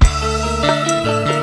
Bye.